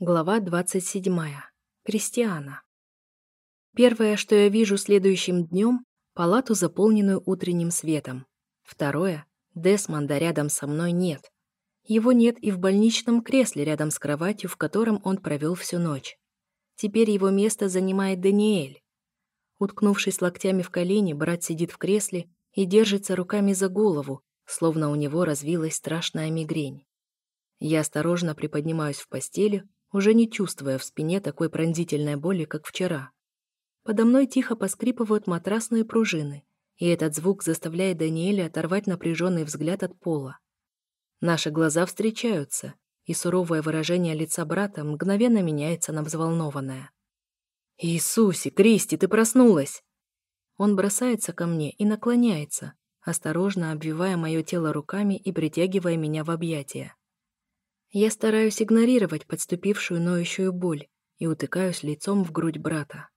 Глава 27. Кристиана. Первое, что я вижу следующим днем – палату, заполненную утренним светом. Второе – Десмонда рядом со мной нет. Его нет и в больничном кресле рядом с кроватью, в котором он провел всю ночь. Теперь его место занимает Даниэль. Уткнувшись локтями в колени, брат сидит в кресле и держится руками за голову, словно у него развилась страшная мигрень. Я осторожно приподнимаюсь в постели, уже не чувствуя в спине такой пронзительной боли, как вчера. Подо мной тихо поскрипывают матрасные пружины, и этот звук заставляет Даниэля оторвать напряженный взгляд от пола. Наши глаза встречаются, и суровое выражение лица брата мгновенно меняется на взволнованное. «Иисусе, Кристи, ты проснулась!» Он бросается ко мне и наклоняется, осторожно обвивая мое тело руками и притягивая меня в объятия. Я стараюсь игнорировать подступившую ноющую боль и утыкаюсь лицом в грудь брата.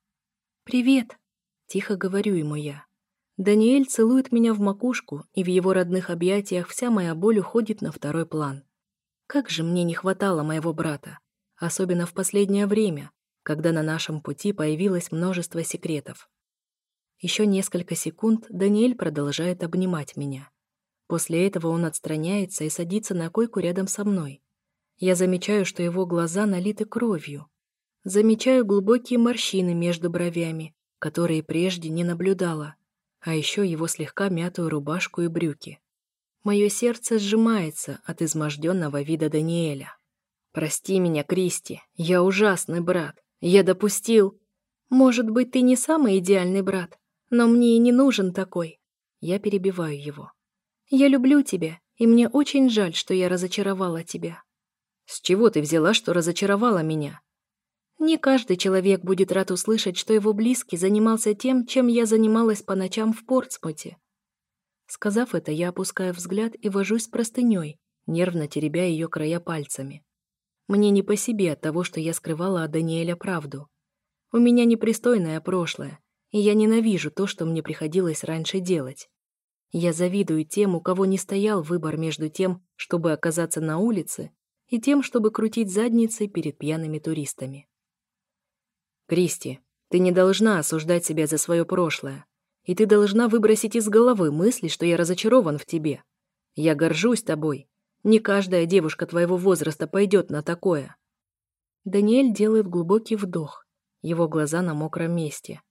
«Привет!» — тихо говорю ему я. Даниэль целует меня в макушку, и в его родных объятиях вся моя боль уходит на второй план. Как же мне не хватало моего брата, особенно в последнее время, когда на нашем пути появилось множество секретов. Еще несколько секунд Даниэль продолжает обнимать меня. После этого он отстраняется и садится на койку рядом со мной. Я замечаю, что его глаза налиты кровью. Замечаю глубокие морщины между бровями, которые прежде не наблюдала, а еще его слегка мятую рубашку и брюки. Мое сердце сжимается от изможденного вида Даниэля. «Прости меня, Кристи, я ужасный брат. Я допустил...» «Может быть, ты не самый идеальный брат, но мне и не нужен такой». Я перебиваю его. «Я люблю тебя, и мне очень жаль, что я разочаровала тебя. «С чего ты взяла, что разочаровала меня?» «Не каждый человек будет рад услышать, что его близкий занимался тем, чем я занималась по ночам в Портсмуте». Сказав это, я опускаю взгляд и вожусь простыней, нервно теребя ее края пальцами. Мне не по себе от того, что я скрывала от Даниэля правду. У меня непристойное прошлое, и я ненавижу то, что мне приходилось раньше делать. Я завидую тем, у кого не стоял выбор между тем, чтобы оказаться на улице, и тем, чтобы крутить задницей перед пьяными туристами. Кристи, ты не должна осуждать себя за свое прошлое, и ты должна выбросить из головы мысли, что я разочарован в тебе. Я горжусь тобой. Не каждая девушка твоего возраста пойдет на такое. Даниэль делает глубокий вдох. Его глаза на мокром месте.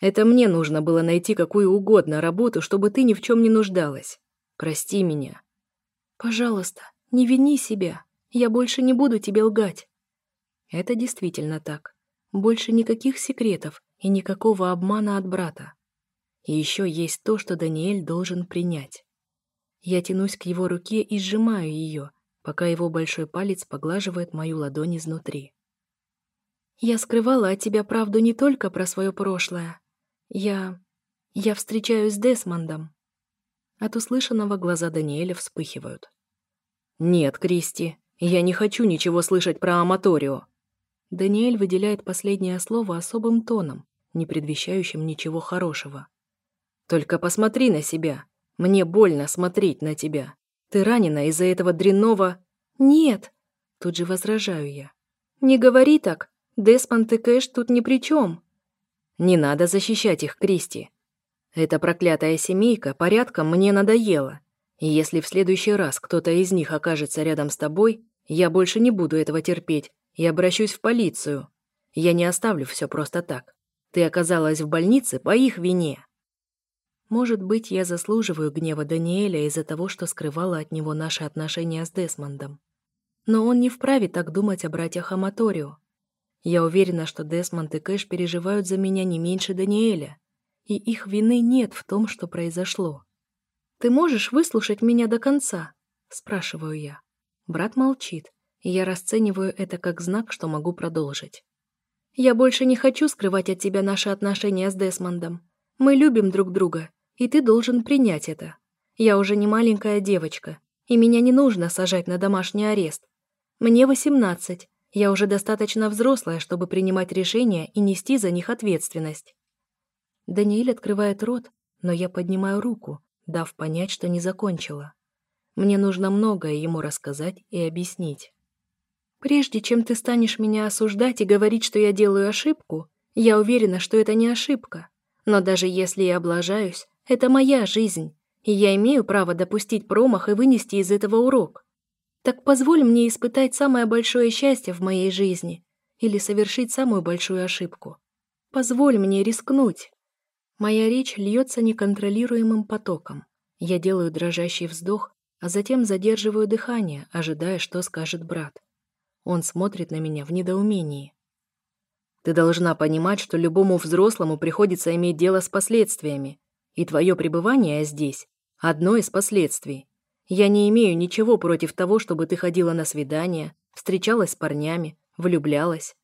Это мне нужно было найти какую угодно работу, чтобы ты ни в чем не нуждалась. Прости меня. Пожалуйста, не вини себя. Я больше не буду тебе лгать. Это действительно так. Больше никаких секретов и никакого обмана от брата. И еще есть то, что Даниэль должен принять. Я тянусь к его руке и сжимаю ее, пока его большой палец поглаживает мою ладонь изнутри. Я скрывала от тебя правду не только про свое прошлое. Я... я встречаюсь с Десмондом. От услышанного глаза Даниэля вспыхивают. «Нет, Кристи, я не хочу ничего слышать про Аматорио». Даниэль выделяет последнее слово особым тоном, не предвещающим ничего хорошего. «Только посмотри на себя. Мне больно смотреть на тебя. Ты ранена из-за этого дрянного...» «Нет!» Тут же возражаю я. «Не говори так. Деспонт и Кэш тут ни при чем». «Не надо защищать их, Кристи. Эта проклятая семейка порядком мне надоела. И если в следующий раз кто-то из них окажется рядом с тобой, я больше не буду этого терпеть и обращусь в полицию. Я не оставлю все просто так. Ты оказалась в больнице по их вине. Может быть, я заслуживаю гнева Даниэля из-за того, что скрывала от него наши отношения с Десмондом. Но он не вправе так думать о братьях Аматорио. Я уверена, что Десмонд и Кэш переживают за меня не меньше Даниэля, и их вины нет в том, что произошло. «Ты можешь выслушать меня до конца?» – спрашиваю я. Брат молчит, и я расцениваю это как знак, что могу продолжить. «Я больше не хочу скрывать от тебя наши отношения с Десмондом. Мы любим друг друга, и ты должен принять это. Я уже не маленькая девочка, и меня не нужно сажать на домашний арест. Мне восемнадцать, я уже достаточно взрослая, чтобы принимать решения и нести за них ответственность». Даниэль открывает рот, но я поднимаю руку, дав понять, что не закончила. Мне нужно многое ему рассказать и объяснить. Прежде чем ты станешь меня осуждать и говорить, что я делаю ошибку, я уверена, что это не ошибка. Но даже если я облажаюсь, это моя жизнь, и я имею право допустить промах и вынести из этого урок. Так позволь мне испытать самое большое счастье в моей жизни или совершить самую большую ошибку. Позволь мне рискнуть. Моя речь льется неконтролируемым потоком. Я делаю дрожащий вздох, а затем задерживаю дыхание, ожидая, что скажет брат. Он смотрит на меня в недоумении. Ты должна понимать, что любому взрослому приходится иметь дело с последствиями, и твое пребывание здесь – одно из последствий. Я не имею ничего против того, чтобы ты ходила на свидания, встречалась с парнями, влюблялась.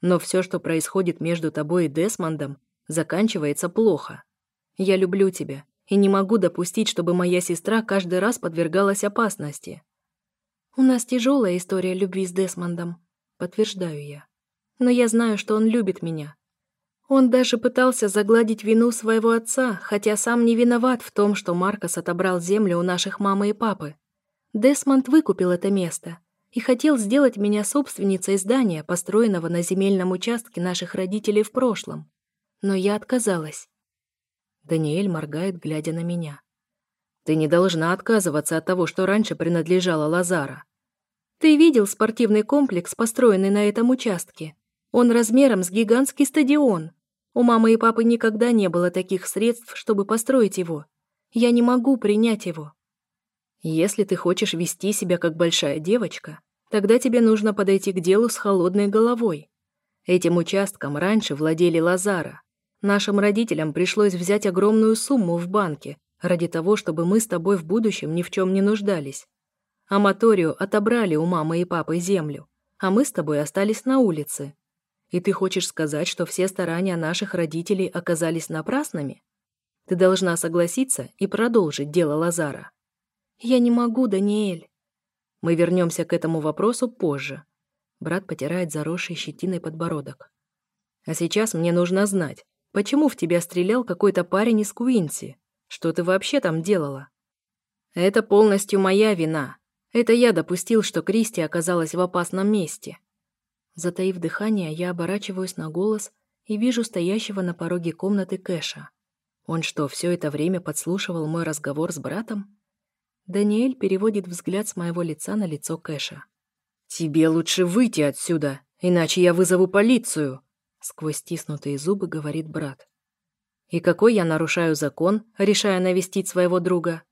Но все, что происходит между тобой и Десмондом, заканчивается плохо. Я люблю тебя и не могу допустить, чтобы моя сестра каждый раз подвергалась опасности. У нас тяжелая история любви с Десмондом, подтверждаю я. Но я знаю, что он любит меня. Он даже пытался загладить вину своего отца, хотя сам не виноват в том, что Маркос отобрал землю у наших мамы и папы. Десмонд выкупил это место и хотел сделать меня собственницей здания, построенного на земельном участке наших родителей в прошлом. Но я отказалась. Даниэль моргает, глядя на меня. «Ты не должна отказываться от того, что раньше принадлежало Лазара. Ты видел спортивный комплекс, построенный на этом участке? Он размером с гигантский стадион. У мамы и папы никогда не было таких средств, чтобы построить его. Я не могу принять его. Если ты хочешь вести себя как большая девочка, тогда тебе нужно подойти к делу с холодной головой. Этим участком раньше владели Лазара. Нашим родителям пришлось взять огромную сумму в банке ради того, чтобы мы с тобой в будущем ни в чем не нуждались. Аматорию отобрали у мамы и папы землю, а мы с тобой остались на улице. И ты хочешь сказать, что все старания наших родителей оказались напрасными? Ты должна согласиться и продолжить дело Лазара. Я не могу, Даниэль. Мы вернемся к этому вопросу позже. Брат потирает заросший щетиной подбородок. А сейчас мне нужно знать, Почему в тебя стрелял какой-то парень из Куинси? Что ты вообще там делала? Это полностью моя вина. Это я допустил, что Кристи оказалась в опасном месте. Затаив дыхание, я оборачиваюсь на голос и вижу стоящего на пороге комнаты Кэша. Он что, все это время подслушивал мой разговор с братом? Даниэль переводит взгляд с моего лица на лицо Кэша. «Тебе лучше выйти отсюда, иначе я вызову полицию!» Сквозь стиснутые зубы говорит брат. И какой я нарушаю закон, решая навестить своего друга?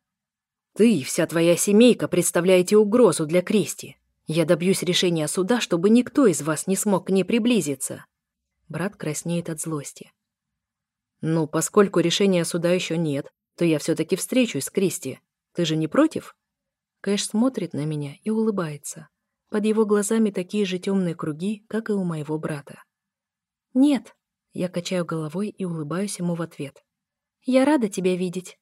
Ты и вся твоя семейка представляете угрозу для Кристи. Я добьюсь решения суда, чтобы никто из вас не смог к ней приблизиться. Брат краснеет от злости. Ну, поскольку решения суда еще нет, то я все-таки встречусь с Кристи. Ты же не против? Кэш смотрит на меня и улыбается. Под его глазами такие же темные круги, как и у моего брата. «Нет», — я качаю головой и улыбаюсь ему в ответ. «Я рада тебя видеть».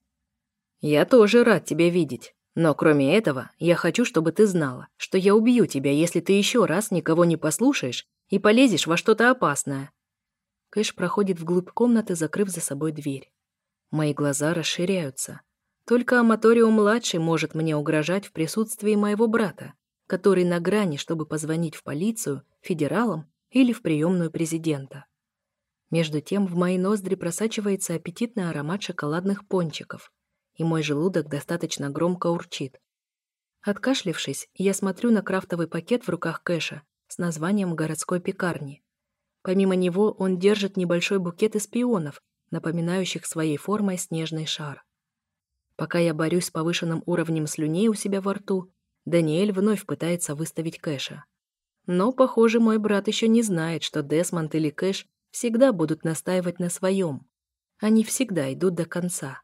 «Я тоже рад тебя видеть. Но кроме этого, я хочу, чтобы ты знала, что я убью тебя, если ты еще раз никого не послушаешь и полезешь во что-то опасное». Кэш проходит вглубь комнаты, закрыв за собой дверь. Мои глаза расширяются. Только Аматорио-младший может мне угрожать в присутствии моего брата, который на грани, чтобы позвонить в полицию, федералам или в приемную президента. Между тем в мои ноздри просачивается аппетитный аромат шоколадных пончиков, и мой желудок достаточно громко урчит. Откашлившись, я смотрю на крафтовый пакет в руках Кэша с названием городской пекарни. Помимо него он держит небольшой букет из пионов, напоминающих своей формой снежный шар. Пока я борюсь с повышенным уровнем слюней у себя во рту, Даниэль вновь пытается выставить Кэша. Но, похоже, мой брат еще не знает, что Десмонд или Кэш всегда будут настаивать на своем. Они всегда идут до конца.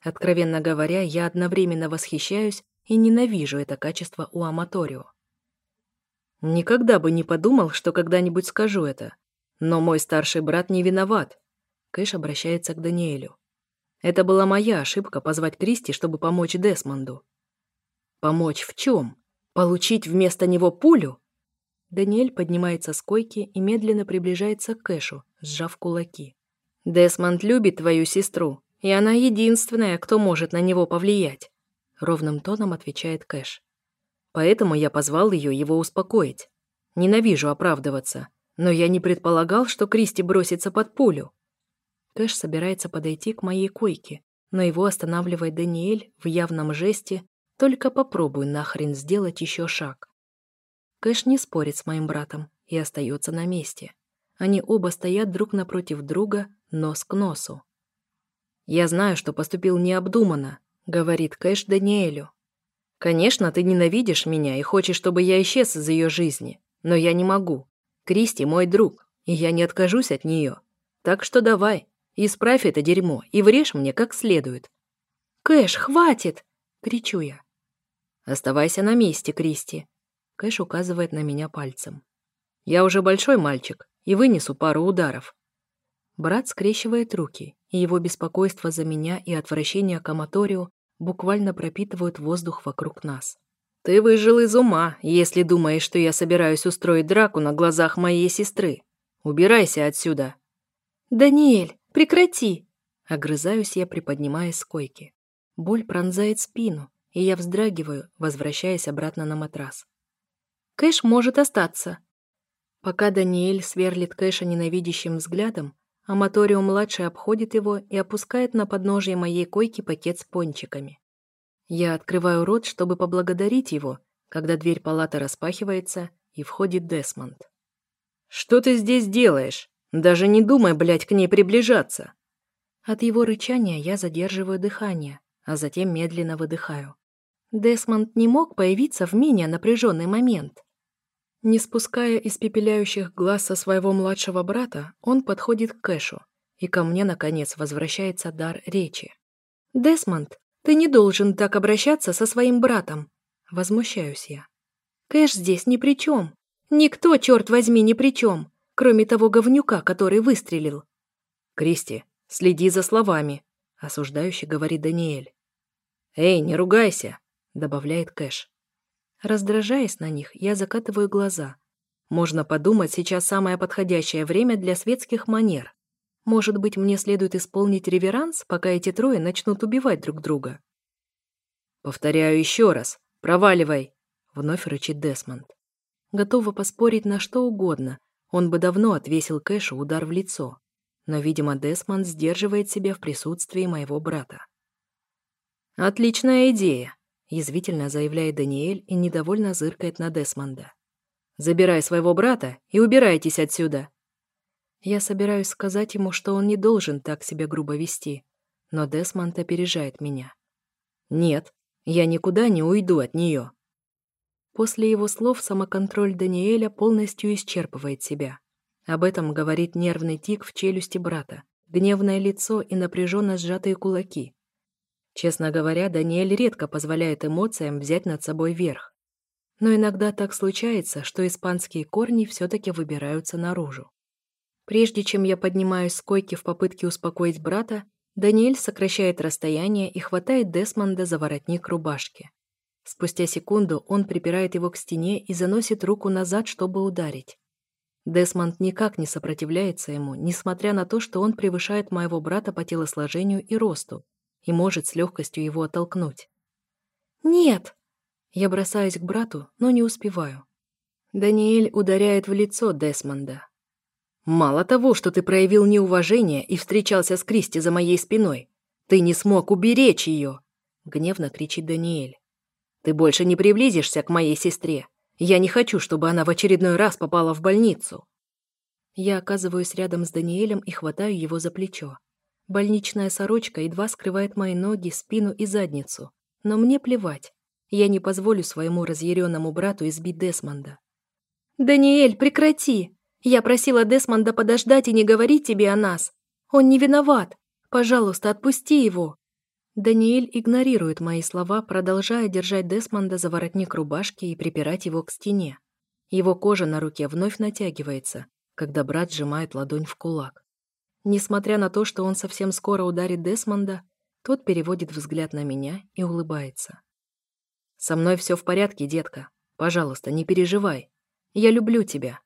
Откровенно говоря, я одновременно восхищаюсь и ненавижу это качество у Аматорио. Никогда бы не подумал, что когда-нибудь скажу это. Но мой старший брат не виноват. Кэш обращается к Даниэлю. Это была моя ошибка позвать Кристи, чтобы помочь Десмонду. Помочь в чем? Получить вместо него пулю? Даниэль поднимается с койки и медленно приближается к Кэшу, сжав кулаки. «Десмонд любит твою сестру, и она единственная, кто может на него повлиять», — ровным тоном отвечает Кэш. «Поэтому я позвал ее его успокоить. Ненавижу оправдываться, но я не предполагал, что Кристи бросится под пулю. Кэш собирается подойти к моей койке, но его останавливает Даниэль в явном жесте «Только попробуй нахрен сделать еще шаг». Кэш не спорит с моим братом и остается на месте. Они оба стоят друг напротив друга, нос к носу. «Я знаю, что поступил необдуманно», — говорит Кэш Даниэлю. «Конечно, ты ненавидишь меня и хочешь, чтобы я исчез из ее жизни, но я не могу. Кристи мой друг, и я не откажусь от нее. Так что давай, исправь это дерьмо и врежь мне как следует». «Кэш, хватит!» — кричу я. «Оставайся на месте, Кристи», — Кэш указывает на меня пальцем. «Я уже большой мальчик и вынесу пару ударов». Брат скрещивает руки, и его беспокойство за меня и отвращение к Аматорио буквально пропитывают воздух вокруг нас. «Ты выжил из ума, если думаешь, что я собираюсь устроить драку на глазах моей сестры. Убирайся отсюда!» «Даниэль, прекрати!» Огрызаюсь я, приподнимаясь с койки. Боль пронзает спину, и я вздрагиваю, возвращаясь обратно на матрас. «Кэш может остаться!» Пока Даниэль сверлит Кэша ненавидящим взглядом, Аматорио-младший обходит его и опускает на подножье моей койки пакет с пончиками. Я открываю рот, чтобы поблагодарить его, когда дверь палаты распахивается, и входит Десмонд. «Что ты здесь делаешь? Даже не думай, блядь, к ней приближаться!» От его рычания я задерживаю дыхание, а затем медленно выдыхаю. Десмонд не мог появиться в менее напряженный момент. Не спуская испепеляющих глаз со своего младшего брата, он подходит к Кэшу, и ко мне, наконец, возвращается дар речи. «Десмонд, ты не должен так обращаться со своим братом!» Возмущаюсь я. «Кэш здесь ни при чем. Никто, черт возьми, ни при чем, кроме того говнюка, который выстрелил». «Кристи, следи за словами», — осуждающе говорит Даниэль. «Эй, не ругайся», — добавляет Кэш. Раздражаясь на них, я закатываю глаза. Можно подумать, сейчас самое подходящее время для светских манер. Может быть, мне следует исполнить реверанс, пока эти трое начнут убивать друг друга. «Повторяю еще раз. Проваливай!» — вновь рычит Десмонд. Готова поспорить на что угодно. Он бы давно отвесил Кэшу удар в лицо. Но, видимо, Десмонд сдерживает себя в присутствии моего брата. «Отличная идея!» Язвительно заявляет Даниэль и недовольно зыркает на Десмонда. «Забирай своего брата и убирайтесь отсюда!» Я собираюсь сказать ему, что он не должен так себя грубо вести, но Десмонд опережает меня. «Нет, я никуда не уйду от нее!» После его слов самоконтроль Даниэля полностью исчерпывает себя. Об этом говорит нервный тик в челюсти брата, гневное лицо и напряженно сжатые кулаки. Честно говоря, Даниэль редко позволяет эмоциям взять над собой верх. Но иногда так случается, что испанские корни все-таки выбираются наружу. Прежде чем я поднимаюсь с койки в попытке успокоить брата, Даниэль сокращает расстояние и хватает Десмонда за воротник рубашки. Спустя секунду он припирает его к стене и заносит руку назад, чтобы ударить. Десмонд никак не сопротивляется ему, несмотря на то, что он превышает моего брата по телосложению и росту, и может с легкостью его оттолкнуть. «Нет!» Я бросаюсь к брату, но не успеваю. Даниэль ударяет в лицо Десмонда. «Мало того, что ты проявил неуважение и встречался с Кристи за моей спиной, ты не смог уберечь ее!» — гневно кричит Даниэль. «Ты больше не приблизишься к моей сестре. Я не хочу, чтобы она в очередной раз попала в больницу». Я оказываюсь рядом с Даниэлем и хватаю его за плечо. Больничная сорочка едва скрывает мои ноги, спину и задницу. Но мне плевать. Я не позволю своему разъяренному брату избить Десмонда. «Даниэль, прекрати! Я просила Десмонда подождать и не говорить тебе о нас. Он не виноват. Пожалуйста, отпусти его!» Даниэль игнорирует мои слова, продолжая держать Десмонда за воротник рубашки и припирать его к стене. Его кожа на руке вновь натягивается, когда брат сжимает ладонь в кулак. Несмотря на то, что он совсем скоро ударит Десмонда, тот переводит взгляд на меня и улыбается. «Со мной все в порядке, детка. Пожалуйста, не переживай. Я люблю тебя».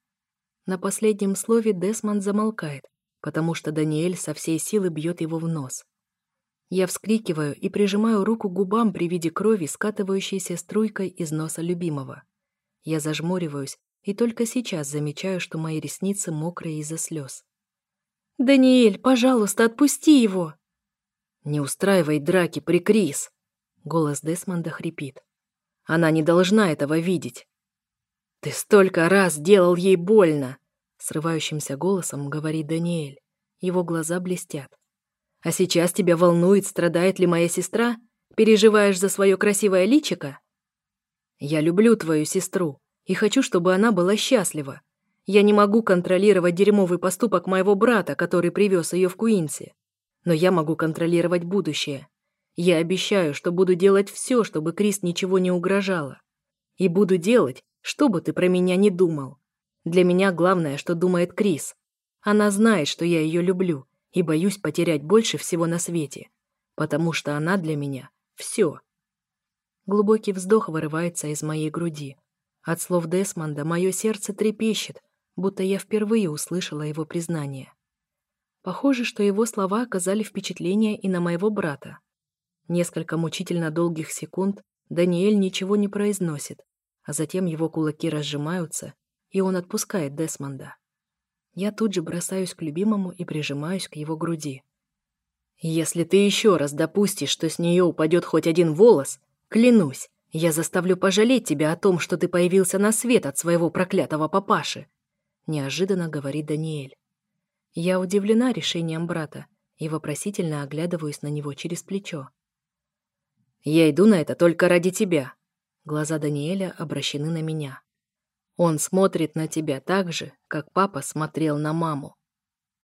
На последнем слове Десмонд замолкает, потому что Даниэль со всей силы бьет его в нос. Я вскрикиваю и прижимаю руку к губам при виде крови, скатывающейся струйкой из носа любимого. Я зажмуриваюсь, и только сейчас замечаю, что мои ресницы мокрые из-за слез. «Даниэль, пожалуйста, отпусти его!» «Не устраивай драки при Крис!» Голос Десмонда хрипит. «Она не должна этого видеть!» «Ты столько раз делал ей больно!» Срывающимся голосом говорит Даниэль. Его глаза блестят. «А сейчас тебя волнует, страдает ли моя сестра? Переживаешь за свое красивое личико?» «Я люблю твою сестру и хочу, чтобы она была счастлива. Я не могу контролировать дерьмовый поступок моего брата, который привез ее в Куинси. Но я могу контролировать будущее. Я обещаю, что буду делать все, чтобы Крис ничего не угрожала. И буду делать, что бы ты про меня не думал. Для меня главное, что думает Крис. Она знает, что я ее люблю, и боюсь потерять больше всего на свете. Потому что она для меня — все. Глубокий вздох вырывается из моей груди. От слов Десмонда мое сердце трепещет, будто я впервые услышала его признание. Похоже, что его слова оказали впечатление и на моего брата. Несколько мучительно долгих секунд Даниэль ничего не произносит, а затем его кулаки разжимаются, и он отпускает Десмонда. Я тут же бросаюсь к любимому и прижимаюсь к его груди. «Если ты еще раз допустишь, что с нее упадет хоть один волос, клянусь, я заставлю пожалеть тебя о том, что ты появился на свет от своего проклятого папаши», неожиданно говорит Даниэль. Я удивлена решением брата и вопросительно оглядываюсь на него через плечо. «Я иду на это только ради тебя». Глаза Даниэля обращены на меня. Он смотрит на тебя так же, как папа смотрел на маму.